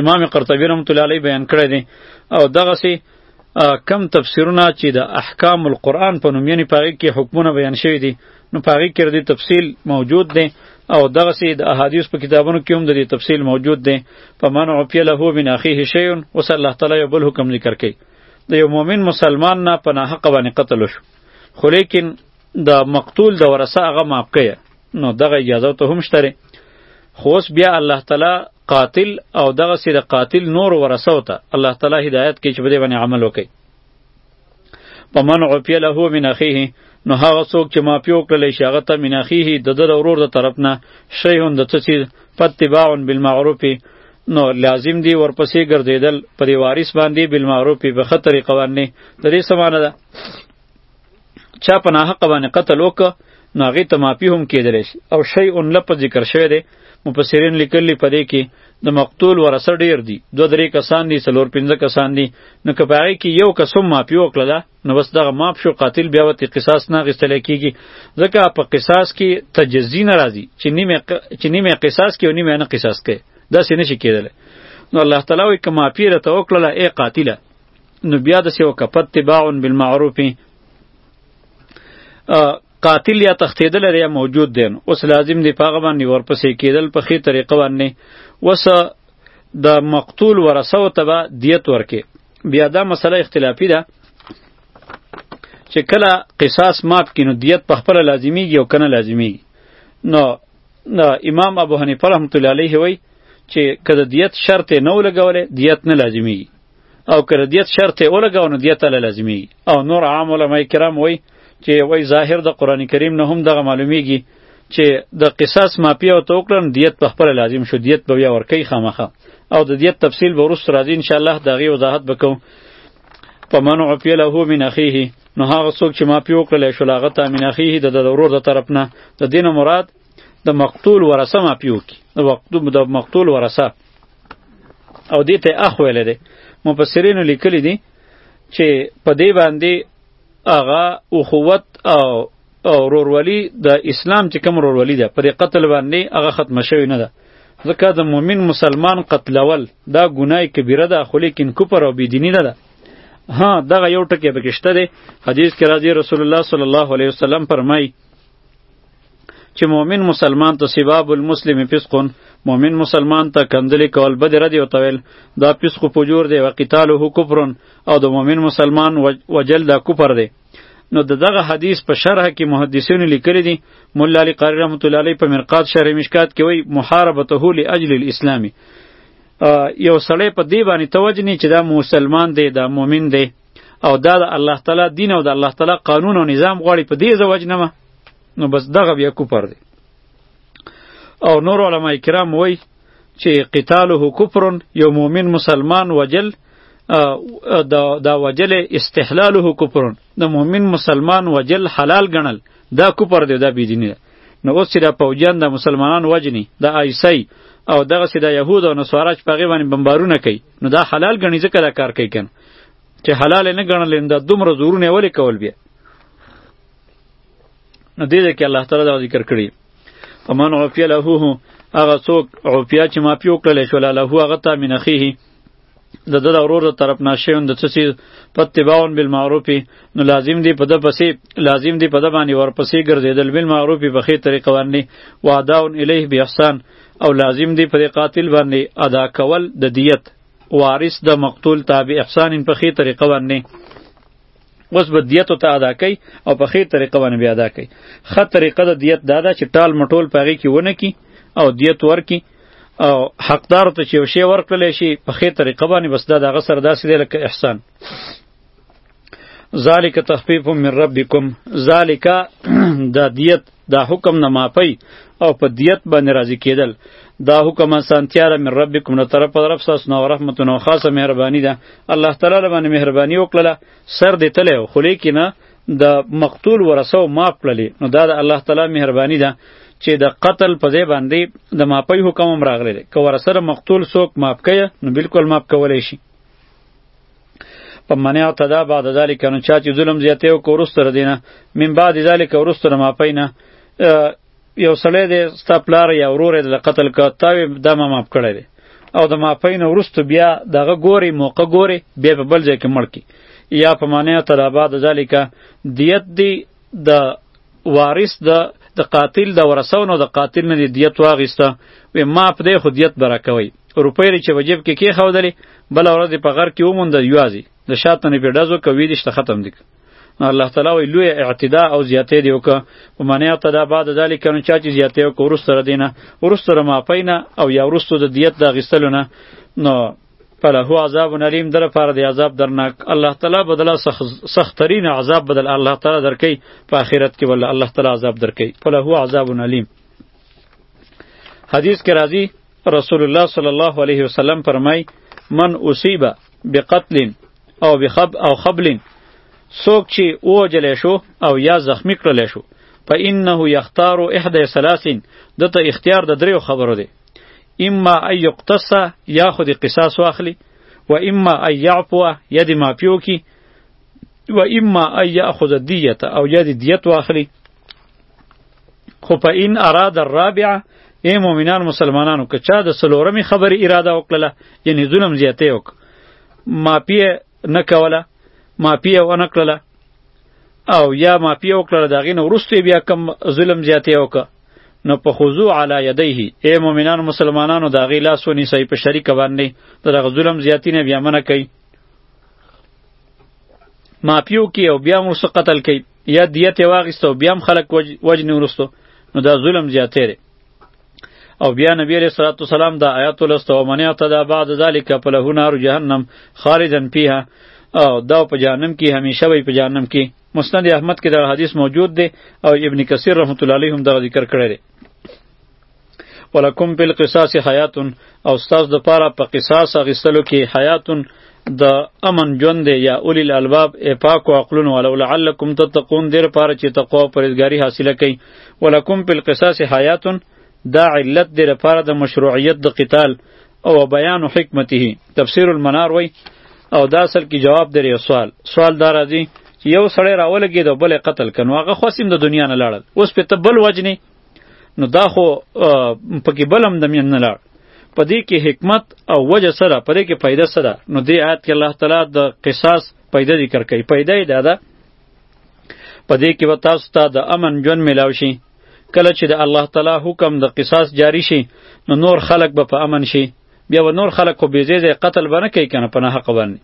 امام قرطبی رحمت الله علیه بیان کړی دی او دغه سي کم تفسیرونه چې د احکام القرآن په نوم یعنی پاغي کې حکمونه بیان شوی دي نو پاغي کې د تفصیل موجود دی او دغه سي د احادیث په کتابونو کې هم د دې تفصیل موجود دی په من عفی له من اخیه شی او صلی الله تعالی یو بل حکم ذکر کوي د یو مؤمن مسلمان نه په ناحق باندې قتل شو خو لیکن د مقتول د ورثه هغه معاف کړي نو دغه اجازه ته هم شته خو اوس بیا الله تعالی قاتل او دغه سي د قاتل نور ورثه وته الله تعالی هدایت کوي چې په دې باندې عمل وکړي په من عفی له من اخیه نو هغه څوک چې ما پیو کړل شي هغه ته من اخیه د در ورور د طرف نه شی هم د څه چیز فتباع بالمعروف نو لازم دی ورپسې ګرځیدل په دې وارث باندې بالمعروف په خطرې قوانې د دې سمانه ده چا په ناحق باندې قتل وک نو هغه ته معافي هم کېدلی شي او شی ان لفظ ذکر شوی دی مفسرین لیکلی په دې کې د مقتول ورسه ډیر دي دوه درې کسان دي څلور پنځه کسان دي نو که په هغې کې یو کس هم معافي وکړله نو بس دغه معاف شو قاتل بیا ورته قصاص نه اخیستلی کېږي ځکه په قصاص کې تجزي نه راځي چې نیمه قصاص کې او نیمه نه قصاص کوي داسې نشي کېدلی نو الله تعالی وایي که معافي راته وکړله ای قاتله نو بیا د سیو کپت تباع بالمعروف قاتل یا تختیدل لري موجود دین اوس لازم دی پاغه باندې ورپسې کېدل په خې طریقه باندې وس د مقتول ورثه او تبع دیت ورکې بیا دا مسله اختلافي ده چې کله قصاص ماف کینو دیت په خپل لازمیږي او کنه لازمیږي نو نه امام ابو حنیفه رحمت الله علیه وی چې کله دیت شرط نه ولګولې دیت نه لازمیږي او که ردیت شرط یې ولګاو نو دیت له لازمي او نور عام علما کرام وای چې وای ظاهر د قران کریم نه هم دغه معلومیږي چې د قصاص ماپی او توکلن دیت په خپل لازم شو دیت به بیا ورکی خامخه او د دیت تفصیل به ورسره راځي ان شاء الله دغه وضاحت وکړو فمن عفی له من اخیه نو هغه څوک چې ما پیو کړل شو لاغه تا من اخیه د ضرور د طرف نه د دین مراد د مقتول ورثه معافي وکړي د مقتول ورثه او دې ته اخ ویل دی مفسرینو لیکلی دي چې په دې باندې هغه اخوت او او رورولي د اسلام چې کوم رورولي ده پر قتل باندې هغه ختم شوی نه ده ځکه د مؤمن مسلمان قتلول دا ګناه کبیره ده خو لیکن کفر او بيدینی نه ده ها دغه یو ټکی پکې شته دی حدیث کې راځي رسول الله صلی الله علیه وسلم فرمایي چې مؤمن مسلمان ته سباب المسلم فسقون مؤمن مسلمان ته کندلې کول بد ردی او تویل دا فسق پجور دی و قتاله کفرون او د مؤمن مسلمان وجل دا کفر دی نو د دغه حدیث په شرح کې محدثین لیکلی دي مولا علی قاری رحمت الله علیه په مرقات شرح مشکات کې وایي محاربته لاجل الاسلامی یو سړی په دی باندې توجنی چې دا مسلمان دی دا مؤمن دی او دا د الله تعالی دین او د الله تعالی قانون او نظام غواړي په دې زوج نه نو بس دغه بیا کفر دی او نور علما کرام وای چې قتاله کفر یو مؤمن مسلمان وجل دا دا وجل استحلاله کفر د مؤمن مسلمان وجل حلال ګڼل دا کفر دی دا بيدینی نو اوس چې دا پوجان د مسلمانان وجنی د آیسی او دغه سي د يهود او نصارا چې پغه باندې بمبارونه کوي نو دا حلال غني ځکه دا کار کوي کنه چې حلال نه غنل انده دومره زورونه ولې کول بیا نو دې ځای کې الله تعالی دا ذکر کړي فمن عفی له هغه څوک عفیا چې ما پیو کړل شو له هغه ته من اخیه د د ورور د طرف ناشیون د څسی پتباون بالمعروف نو لازم دی په د پسې لازم دی په د باندې ورپسې ګرځیدل بالمعروف په خې طریقه باندې وعداون الیه به احسان او لازم دی په قاتل باندې ادا کول د دیت وارث د مقتول تابع احسان په خې طریقه باندې اوس به دیت ته ادا کوي او په خیر طریقه باندې بیا ادا کوي خه طریقه د دیت دا ده چې ټال مټول پاږي کې ونه کی او دیت ورکی او حقدار ته چې وشي ورکړل شي په خیر طریقه باندې بس دا دغه سره داسې دی لکه احسان ذالک تخفیف من ربکم ذالک دا دیت دا حکم نه معافی او په دیت باندې راضی کېدل دا حکم اسانتیا را من ربکم له طرف پر رب ساس نو رحمت نو خاصه مهربانی ده الله تعالی له باندې مهربانی وکړه سر دې تله خو لیکنه د مقتول ورسو معاف کړلې نو دا د الله تعالی مهربانی ده چې د قتل په ځای باندې د معافی حکم هم راغلی دی که ورسره مقتول څوک معاف کړي نو بالکل معاف کولی شي په منع او تدا بعد ذلک نو چا چې ظلم زیاته او کورستر دینه من بعد ذلک ورستر ما پینه یو سړی دی ستا پلار یا ورور یې د قتل که تا وې دا ما معاف کړی دی او د معافۍ نه وروسته بیا دغه ګوري موقع ګوري بیا په بل ځای کې مړ کړي یا په معنی تر بعد ذالکه دیت دی د وارث د د قاتل د ورثو نو د قاتل نه دیت واغیسته و ما په دې خو دیت برا کوي روپۍ لري چې وجب کې کې خودلې بل ورځ په غر کې وموند یوازي د شاته نه پیډازو کوي دشت ختم دي الله تعالی وی لوی اعتدا او زیاتې دی وک په معنی اعتدا بعد ذلک کنه چا چې زیاتې وک ورستره دینه ورستره ما پینه او یا ورستو د دیت د غستلونه نو فله عذاب علیم در پاره دی عذاب درناک الله تعالی بدلا سخت سخت ترین عذاب بدل الله تعالی درکې په آخرت کې ول الله تعالی عذاب درکې فله عذاب علیم حدیث کې راځي رسول الله صلی الله علیه وسلم فرمای من اصیب بقتل او بخب او خبل سوک چې اوجل شو او یا زخمی کړل شو فانه یختار احدى ثلاثین دته اختیار د دریو خبرو دی اما ان یقتص یا خو دې قصاص واخلي و اما ان یعفو یا دې معافي وکړي و اما ان یاخذ الدیه او یا دې دیت واخلي خو په ان اراد الرابعه ای مؤمنان مسلمانانو که چا د سلورمې خبرې اراده وکړله یعنی ظلم زیاتی وک ماپیه نه کوله ماپیه ونه کړله او یا ماپیه وکړله د هغې نه وروسته بیا کم ظلم زیاتی وکړه نو په خضوع علی یدیه ای مؤمنان مسلمانانو دا غی لاس ونیسئ په شریک باندې دغه ظلم زیاتی نه بیا منه کوي مافیو کې او بیا مو قتل کوي یا دیت یې واخیسته او بیا هم خلک وج... وجنې وروستو نو دا ظلم زیاتی دی او بیا نبی علیہ الصلوۃ والسلام دا آیات ولست او من اعتدى بعد ذلك فله نار جهنم خالدا فيها او دا په جهنم کې همیشه وي په جهنم کې مسند احمد کې دا حدیث موجود دی او ابن کثیر رحمت الله علیه هم دا ذکر کړی دی ولکم بالقصاص حیات او استاد د پاره په قصاص غسلو کې حیات د امن ژوند دی یا اولی الالباب ای پاکو عقلونو ولو لعلکم تتقون دیر پاره چې تقوا او پرهیزګاری حاصله کړئ ولکم په القصاص حیات دا علت دیر پاره د مشروعیت د قتال او بیان حکمته تفسیر المنار وای او دا اصل کې جواب درې سوال سوال دار دی یو سړی راولګي د بل قتل کنو هغه خوسیم د دنیا نه لاړل اوس په تبل وجنی نو دا خو پکې بلم د مین نه لاړ په دې کې حکمت او وجه سره په دې کې فائدہ سره نو دې آیات کې الله تعالی د قصاص پیدا ذکر کوي پیدا یې دا ده په دې کې به تاسو ته د امن ژوند میلاو شي کله چې د الله تعالی حکم د قصاص جاری شي نو نور خلق به په امن شي بیا و نور خلق خو بې ځای قتل به نه کوي کنه په نه حق باندې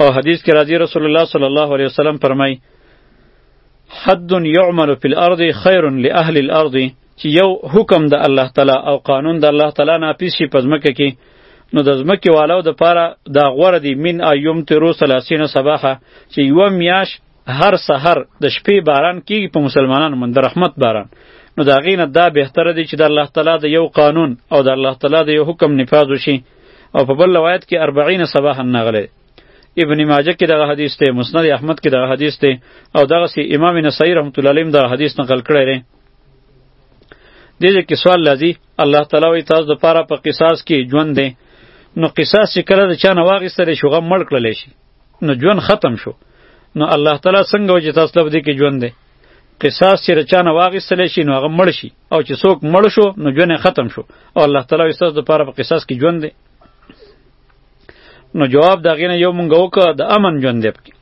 او حدیث کې راځي رسول الله صلی الله علیه وسلم فرمای حد یعمل فی الارض خیر لاهل الارض چې یو حکم د الله تعالی او قانون د الله تعالی ناپیس شي په ځمکه کې نو د ځمکې والاو د پاره دا غوره دی من ایوم تیرو سلاسین صباحه چې یوه میاش هر سحر د شپې باران کیږي په مسلمانانو من د رحمت باران نو دا غینه دا بهتره دی چې د الله تعالی د یو قانون او د الله تعالی د یو حکم نفاذ وشي او په بل روایت کې 40 صباح نغله ابن ماجه کې دغه حدیث ته مسند احمد کې دغه حدیث ته او دغه سی امام نسائی رحمت الله علیه دغه حدیث نقل کړی دی دغه کې سوال لذي الله تعالی وی تاسو د پاره په قصاص کې ژوند دی نو قصاص چې کله د چا نه واغستل شي غو مړ کړل شي نو ژوند ختم شو نو الله تعالی څنګه وجه تاسو لپاره دې کې ژوند دی قصاص چې رچانه واغستل شي نو هغه مړ شي او چې څوک مړ شو نو ژوند ختم شو او الله تعالی یې تاسو لپاره په قصاص کې ژوند دی نو جواب دا غینه یو مونږ وکړه د امن ژوند دی پکې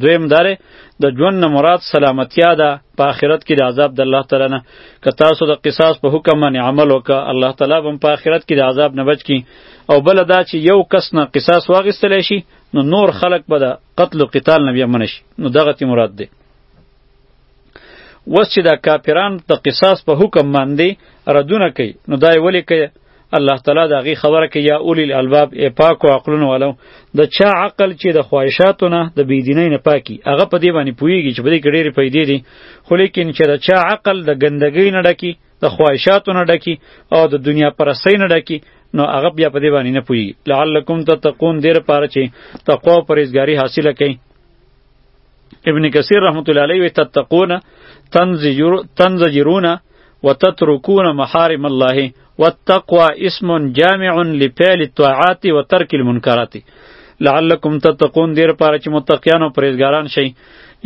دویم داره د دا ژوند نه مراد سلامتیا ده په آخرت کې د عذاب د الله تعالی نه که تاسو د قصاص په حکم باندې عمل وکړه الله تعالی به په آخرت کې د عذاب نه بچ کی او بل دا چې یو کس نه قصاص واغستل شي نو نور خلق به د قتل او قتال نه بیا منشي نو دغه تی مراد دی وس چې دا کافران د قصاص په حکم باندې ردونه کوي نو دا یې ولې کوي الله تعالی دا غي خبره کوي یا اولی الالباب ای پاک او عقلونه والو د چا عقل چې د خواهشاتو نه د بيدینۍ نه پاکي هغه په دې باندې پوهیږي چې په دې کې ډېرې پیدې دي خو لیکن چې د چا عقل د ګندګۍ نه ډکی د خواهشاتو نه ډکی او د دنیا پرستی نه ډکی نو هغه بیا په دې باندې نه پوي لعلکم تتقون دیر پاره چې تقوا او پرهیزګاری حاصله کړي ابن کثیر رحمت الله علیه تتقون تنزجر تنزجرون وتتركون محارم الله والتقوى اسم جامع لفعل الطاعات وترك المنكرات لعلكم تتقون دیر پاره چې متقیان او پرهیزګاران شئ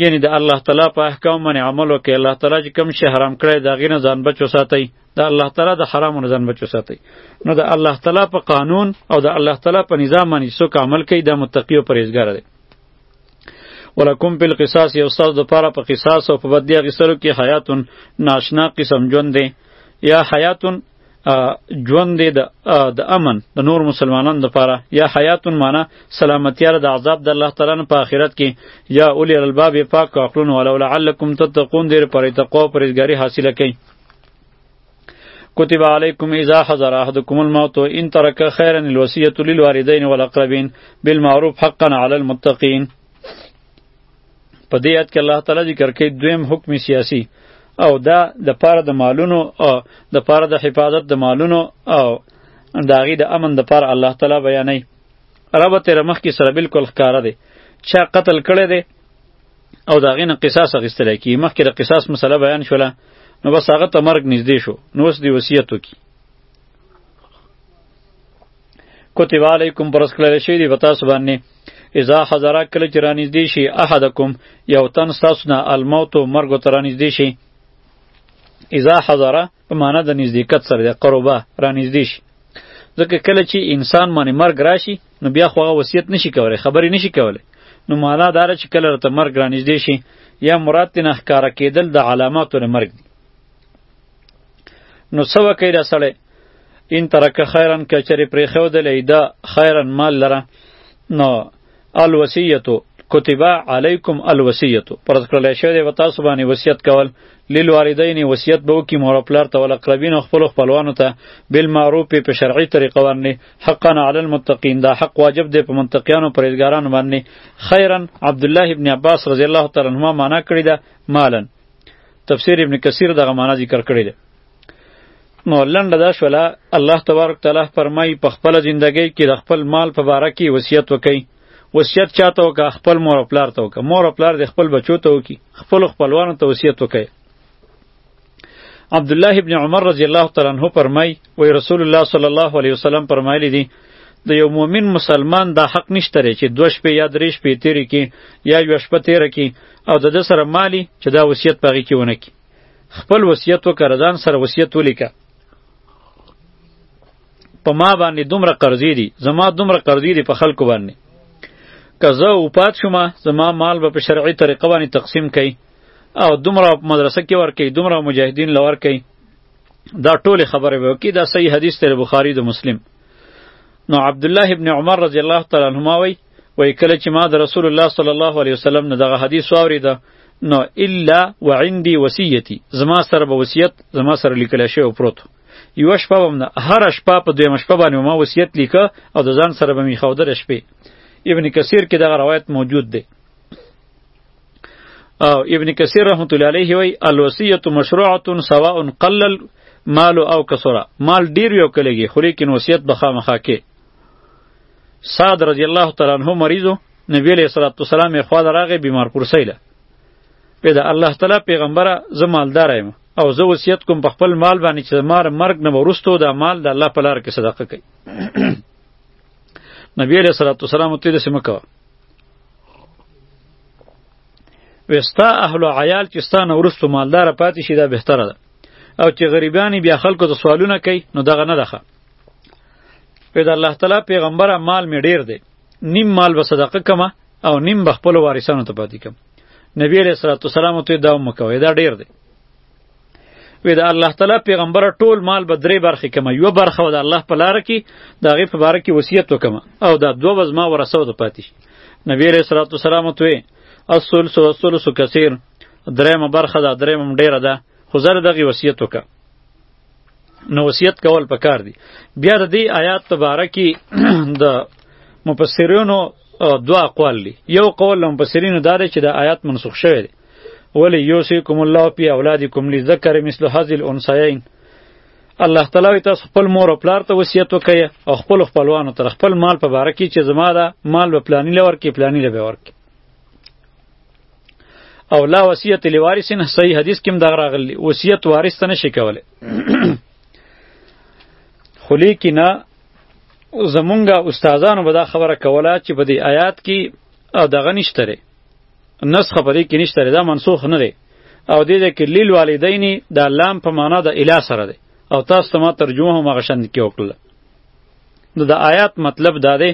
یعنی د الله تعالی په احکام باندې عمل وکړئ الله تعالی چې کوم شی حرام کړی د هغې نه ځان بچ وساتئ د الله تعالی د حرامو نه ځان بچ وساتئ نو د الله تعالی په قانون او د الله تعالی په نظام باندې څوک عمل کوي دا متقي او پرهېزګاره دی ولکم په القصاص یو ستاسو دپاره په قصاص او په بدلي اخیستلو کې حیاتون ناشنا قسم ژوند دی یا حیاتون ژوند دی د امن د نور مسلمانانو لپاره یا حیاتون معنا سلامتیا د عذاب د الله تعالی په آخرت کې یا اولی الباب پاک عقلون ولو لعلکم تتقون دیر پر تقوا پرېزګاری حاصله کړئ کتب علیکم اذا حضر احدکم الموت ان ترک خیرا الوصیه للوالدین والاقربین بالمعروف حقا علی المتقین په دې یاد کې الله تعالی ذکر کوي دویم حکم سیاسی او دا د پاره د مالونو او د پاره د حفاظت د مالونو او د هغې د امن د پاره الله تعالی بیانوي ربه تېره مخکې سره بلکل ښکاره دی چا قتل کړی دی او د هغې نه قصاص اخیستلی کېږي مخکې د قصاص مسله بیان شوله نو بس هغه ته مرګ نږدې شو نو اوس دې وصیت وکړي کتب علیکم پر اسکلل شوی دی په تاسو باندې اذا حضر کله چې رانږدې شي احدکم یو تن ستاسو نه الموت مرګ ته رانږدې شي اذا حضر په معنا د نزدېکت سره د قربه رانږدې شي ځکه کله چې انسان باندې مرګ راشي نو بیا خو هغه وصیت نشي کولی خبرې نشي کولی نو معنا دا چې کله ته مرګ رانږدې شي یا مراد تنه ښکاره کېدل د علاماتو مرګ دی نو څه وکړي دا سړی ان ترک خیرن که چرې پرېښودلی دا خیرن مال لره نو الوصیتو کتبه علیکم الوصیتو پرد کړلی شوی دی به تاسو باندې وصیت کول للوالدین وصیت به وکړي مور او پلار ته والاقربینو خپلو خپلوانو ته بالمعروف په شرعي طریقه باندې حقا علی المتقین دا حق واجب دی په منتقیانو پرهیزګارانو باندې خیرا عبدالله ابن عباس رضی الله تعالی عنهما معنا کړې ده مالن تفسیر ابن کثیر دغه معنا ذکر کړی دی نو لنډه دا شوله الله تبارک تعالی فرمایي په خپله زندګۍ کې د خپل مال په باره کې وصیت وکړي وصیت چاته وکړه خپل مور او پلار ته وکړه مور او پلار د خپل بچو ته وکړي خپلو خپلوانو ته وصیت وکړي عبدالله ابن عمر رضی الله تعالی عنه فرمایي وایي رسول الله صلی الله علیه وسلم فرمایلی دي د یو مؤمن مسلمان دا حق نشته چې دوه شپې یا درې شپې تېرې کړي یا یوه شپه تېره کړي او د ده سره مالی چې دا وصیت په هغې کې ونه کړي خپل وصیت وکړه ځان سره وصیت ولیکه په ما باندې دومره قرضې دي زما دومره قرضې دي په خلکو باندې که زه وفات شوم زما مال به په شرعي طریقه باندې تقسیم کړي او دومره مدرسه کې ورکړي دومره مجاهدین لور کړي دا ټول خبره به وکړي دا صحیح حدیث تر بخاری د مسلم نو عبد الله ابن عمر رضی الله تعالی عنهما وی وای کله چې ما د رسول الله صلی الله علیه وسلم نه دغه حدیث واوریده نو الا وعندي وصیتی زما سره به وصیت زما سره لیکل شوی او پروت یو شپه هم نه هر شپه په دویم شپه باندې ما وصیت لیکه او د ځان سره به می خودره شپې ابن کثیر کې دغه روایت موجود دی او ابن کثیر رحمت الله علیه وی الوصیه مشروعه سواء قلل مال او کسره مال ډیر یو کلیږي خو لیکن وصیت به خامخا کې سعد رضی الله تعالی عنہ مریضو نبی علیہ الصلوۃ والسلام یې خوا دراغه بیمار کورسیله په دا الله تعالی پیغمبره زه مالدار یم او زه وصیت کوم په خپل مال باندې چې مار مرګ نه ورستو دا مال د الله په لار کې صدقه کوي نبی علیہ الصلوۃ والسلام ته دې سم کوه وستا اهل عیال چې ستانه ورستو مالدار پاتې شي دا بهتره ده او چې غریبانی بیا خلکو ته سوالونه کوي نو دغه نه ده په د الله تعالی پیغمبر مال می ډیر دی نیم مال به صدقه کما او نیم به خپل وارثانو ته پاتې کم نبی علیہ الصلوۃ والسلام ته دا مکوې دا ډیر دی وی د الله تعالی پیغمبر ټول مال به درې برخې کما یو برخه و د الله په لار کې د هغې په باره کې وصیت وکما او دا دوه به زما ورثه ته پاتې شي نبی علیه الصلات وسلام ته وی الثلث والثلث کثیر درېیمه برخه ده درېیمه هم ډېره ده خو زه دغې وصیت وکړه نو وصیت کول پکار دی بیا د دې آیات تبارکی د مفسرینو دوا اقوال دي یو قول له مفسرینو دا دی چې د آیات منسوخ شوی دی ولی یوسیکم الله پی اولادکم لذکر مثل حظ الانثیین الله تعالی تاسو خپل مور او پلار ته وصیت وکړي او خپل خپلوانو ته خپل مال په باره کې چې زما دا مال به پلانی لور کې پلانی لور کې او لا وصیت لوارث نه صحیح حدیث کې دا راغلی وصیت وارث ته نشي کوله خو لیکنه زمونږه استادانو به دا خبره کوله چې په دې آیات کې او دغه نشته لري نسخ په دې کې نشته لري دا منسوخ نه دی او دې دې کې لیل والدین دا لام په معنا د اله سره دی او تاسو ته ما ترجمه هم غشند کې وکړه نو د آیات مطلب دا دی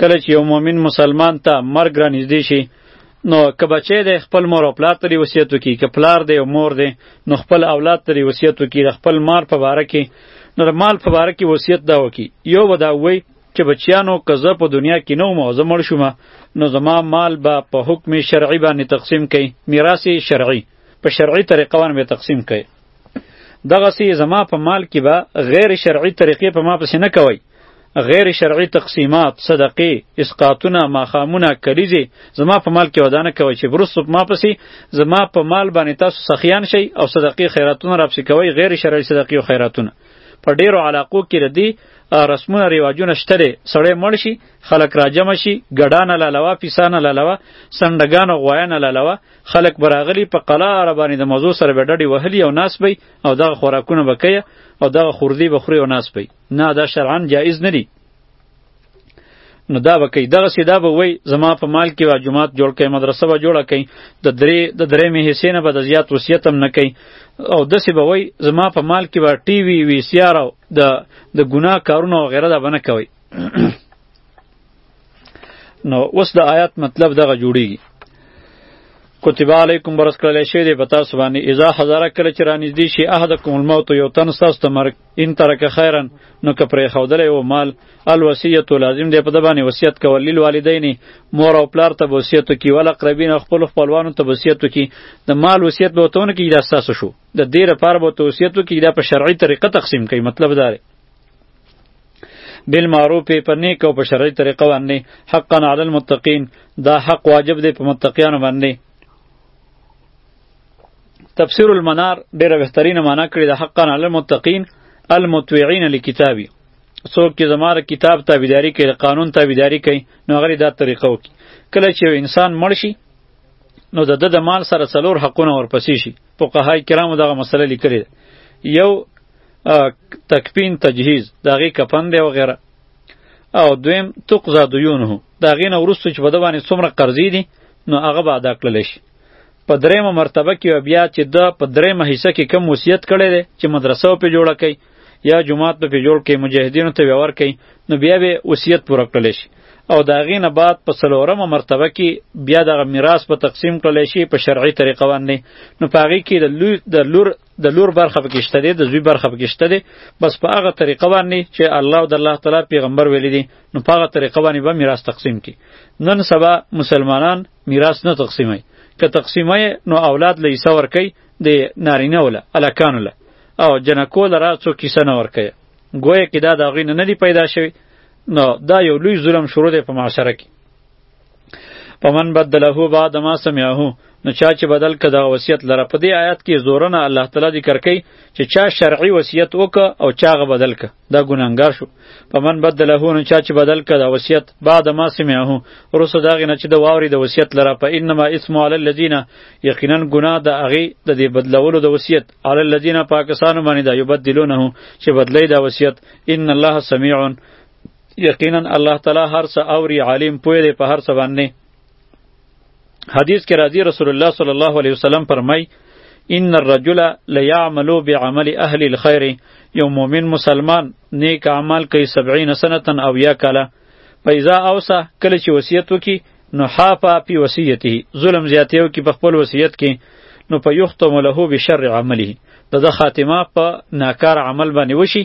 کله چې یو مؤمن مسلمان ته مرګ را نږدې شي نو که بچی دی خپل مور او پلار ترې وصیت وکړي که پلار دی او مور دی نو خپل اولاد ترې وصیت وکړي د خپل مار په باره کې نو د مال په باره کې وصیت دا وکړي یو به دا ووایي چې بچیانو که زه په دنیا کې نه وم او زه مړ شوم نو زما مال به په حکم شرعي باندې تقسیم کړي میراث شرعي په شرعي طریقه باندې تقسیم کړي دغه سی زما په مال کې به غیر شرعي طریقې په ما پسې نه کوي غیر شرعي تقسیمات صدقې اسقاطونه ماخامونه کلیزې زما په مال کې ودانه کوي چې برسو ما پسې زما په مال باندې تاسو سخیان شي او صدقې خیراتونه را پسې کوي غیر شرعي صدقې او خیراتونه په ډیرو علاقو کې ردی رسمونه ریواجونه شته دی سړی مړ شي خلک راجمع شي ګډانه لالوه پیسانه لالوه سنډګانو غوایانه لالوه خلک به راغلي په قلاره باندې د مزو سره به ډډې وهلي او ناس به او دغه خوراکونه به کوي او دغه خوردې به خوري او ناس به نه دا شرعا جایز نه دي نو دا به کوي دغسې دا به وایي زما په مال کې به جومات جوړ کړي مدرسه به جوړه کړي د درې د درېیمې حصې نه به د زیات وصیت هم نه کوي او داسې به وایي زما په مال کې به ټي وي وي سیار او د د ګناه کارونه وغیره دا به نه کوي نو اوس د آیات مطلب دغه جوړیږي کتب علیکم برس کړل شی دی پتا سبانی اذا حضر کله چې رانږدې شي احدکم الموت یو تن ستاسو ته مرګ ان ترک خیرا نو که پرې ښودلی و مال الوصیت لازم دی په ده باندې وصیت کول للوالدین مور او پلار ته به وصیت وکړي والاقربین خپلو خپلوانو ته به وصیت وکړي د مال وصیت به ورته ونه کړي دا ستاسو شو د دې لپاره به ورته وصیت وکړي دا په شرعي طریقه تقسیم کوي مطلب دا دی بالمعروف په نیک او په شرعي طریقه باندې حقا علی المتقین دا حق واجب دی په متقیانو باندې تفسیر المنار ډیره بهترینه معنا کړې ده حقا علی المتقین المطوعین لکتابی څوک چې زماره کتاب تابعداري کوي قانون تابعداري کوي نو هغه دا طریقه وکړي کله چې انسان مړ شي نو د د مال سره څلور حقونه ورپسې شي فقهای کرامو دغه مسله لیکلې یو تکفین تجهیز د هغې کفن دی وغیره او دویم تقضا دیونه د هغې نه وروسته چې په ده باندې څومره قرضې دي نو هغه به ادا کړلی شي په دریمه مرتبه کې بیا چې ده په دریمه حصه کې کم وصیت کړی دی چې مدرسه پې جوړه کوي یا جماعت په جوړ کې مجاهدینو ته ویور کوي نو بیا به وصیت پوره کړل شي او دا غینه بعد په سلورمه مرتبه کې بیا دغه میراث په تقسیم کړل شي په شرعي طریقه باندې نو پاغي کې د لور د لور د لور برخه پکې شته دی د زوی برخه پکې شته دی بس په هغه طریقه باندې چې الله او د الله تعالی پیغمبر ویلي دي نو په هغه طریقه باندې به میراث تقسیم کی نن سبا مسلمانان میراث نه تقسیموي که تقسیموي نو اولاد له حصه ورکوي د نارینه وله الکانو له او جنکو لره څوک کیسه نه ورکوي ګویا کې دا د هغوی نه نه دی پیدا شوی نو دا یو لوی ظلم شروع دی په معاشره کې پمن بدله بعد ما سمعه نو چا چې بدل کړه دغه وصیت لره په دې آیات کې زورنه الله تعالی ذکر کوي چې چا شرعي وصیت وکړه او چا غ بدل کړه دا ګناهګار شو په من بدله نو چا چې بدل کړه دا وصیت بعد ما سمعه ورسو دا غنه چې د واوري د وصیت لره په انما اسم علی الذین یقینا ګناه د اغي د دې بدلولو د وصیت علی الذین پاکستان باندې دا یبدلونه چې بدلی دا وصیت ان الله سمیع یقینا الله تعالی هر څه اوري عالم پوه دی په هر څه باندې حدیث کې راځي رسول الله صلی الله علیه وسلم فرمای ان الرجل ليعمل بعمل اهل الخير یو مؤمن مسلمان نیک اعمال کوي 70 سنتن او یا کاله پیزا اوسه کله چې وصیت وکي نو حافا پی وصیته ظلم زیاتیو کې په خپل وصیت کې نو په یختم له بشر عمله د خاتمه په ناکار عمل باندې وشي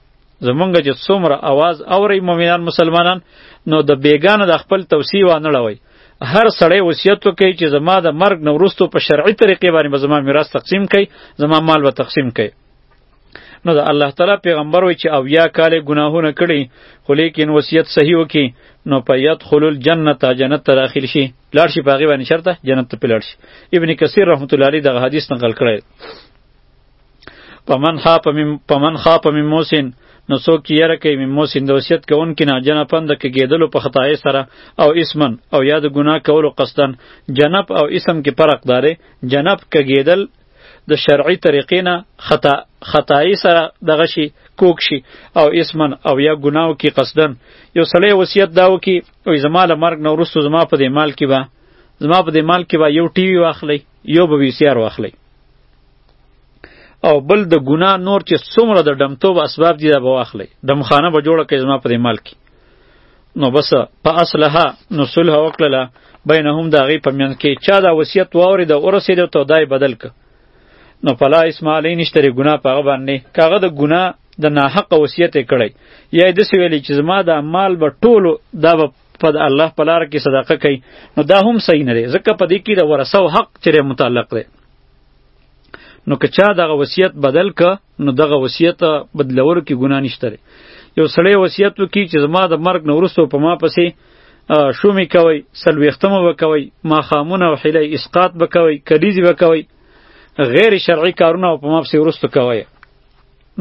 زمونږ چې څومره आवाज اوري مؤمنان مسلمانان نو د بیگانه د خپل توصیه و نه لوي هر سړی وصیت وکړي چې زما د مرګ نو وروسته په شرعي طریقې باندې به زما میراث تقسیم کړي زما مال به تقسیم کړي نو د الله تعالی پیغمبر وی چې او یا کال ګناهونه کړي خو لیکن وصیت صحیح وکي نو په یدخل الجنه جنت ته داخل شي لاړ شي په هغه باندې شرطه جنت ته پلاړ شي ابن کثیر رحمت الله علیه دغه حدیث نقل کړی پمن خاپ مم پمن خاپ مم موسین نو څوک چې یره کوي مم موسین د وصیت کوونکي نه جنه پند کې کېدلو په خطای سره او اسمن او یا د ګناه کولو قصدن جنب او اسم کې فرق داره جنب کګېدل د شرعي طریقې نه خطا خطای سره دغه شي کوک شي او اسمن او یا ګناو کې قصدن یو سړی وصیت داو کې او زما له مرګ نه وروسته زما په دې مال کې به زما په دې مال کې به یو ټي وي واخلي یو به وي سیار واخلي او بل د ګنا نور چې څومره د دمتوب اسباب دي دا به واخلي دمخانه به جوړه کوي زما پر مال کې نو بس په اصلها نو صلح وکړه بینهم دا غي په میان کې چا دا وصیت واوري د اورسید ته دای بدل ک نو پلا اسماعیل نشتري ګنا پغه باندې کاغه د ګنا د ناحق وصیت کړي یا د سویلې چې زما دا مال به ټولو دا به په الله په لار کې صدقه کوي نو دا هم صحیح نه دی ځکه په دې کې د ورثه او حق چیرې متعلق دی نو که چا دغه وصیت بدل ک نو دغه وصیت بدلور کې ګناه نشته یو سړی وصیت وکړي چې زما د مرګ نه وروسته په ما پسې شومې کوي سلویختمه به کوي ماښامونه او حیله اسقاط به کوي کلیزې به کوي غیر شرعي کارونه په ما پسې وروسته کوي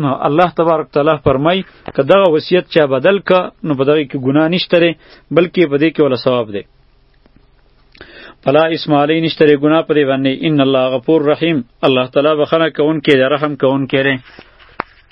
نو الله تبارک تعالی فرمای که دغه وصیت چا بدل ک نو په دغه کې ګناه نشته بلکې په دې کې ولا ثواب دی فلا اسم علی نشته ری ګناه پرې باندې ان الله غفور رحیم الله تعالی بخنه کون کې رحم کون کې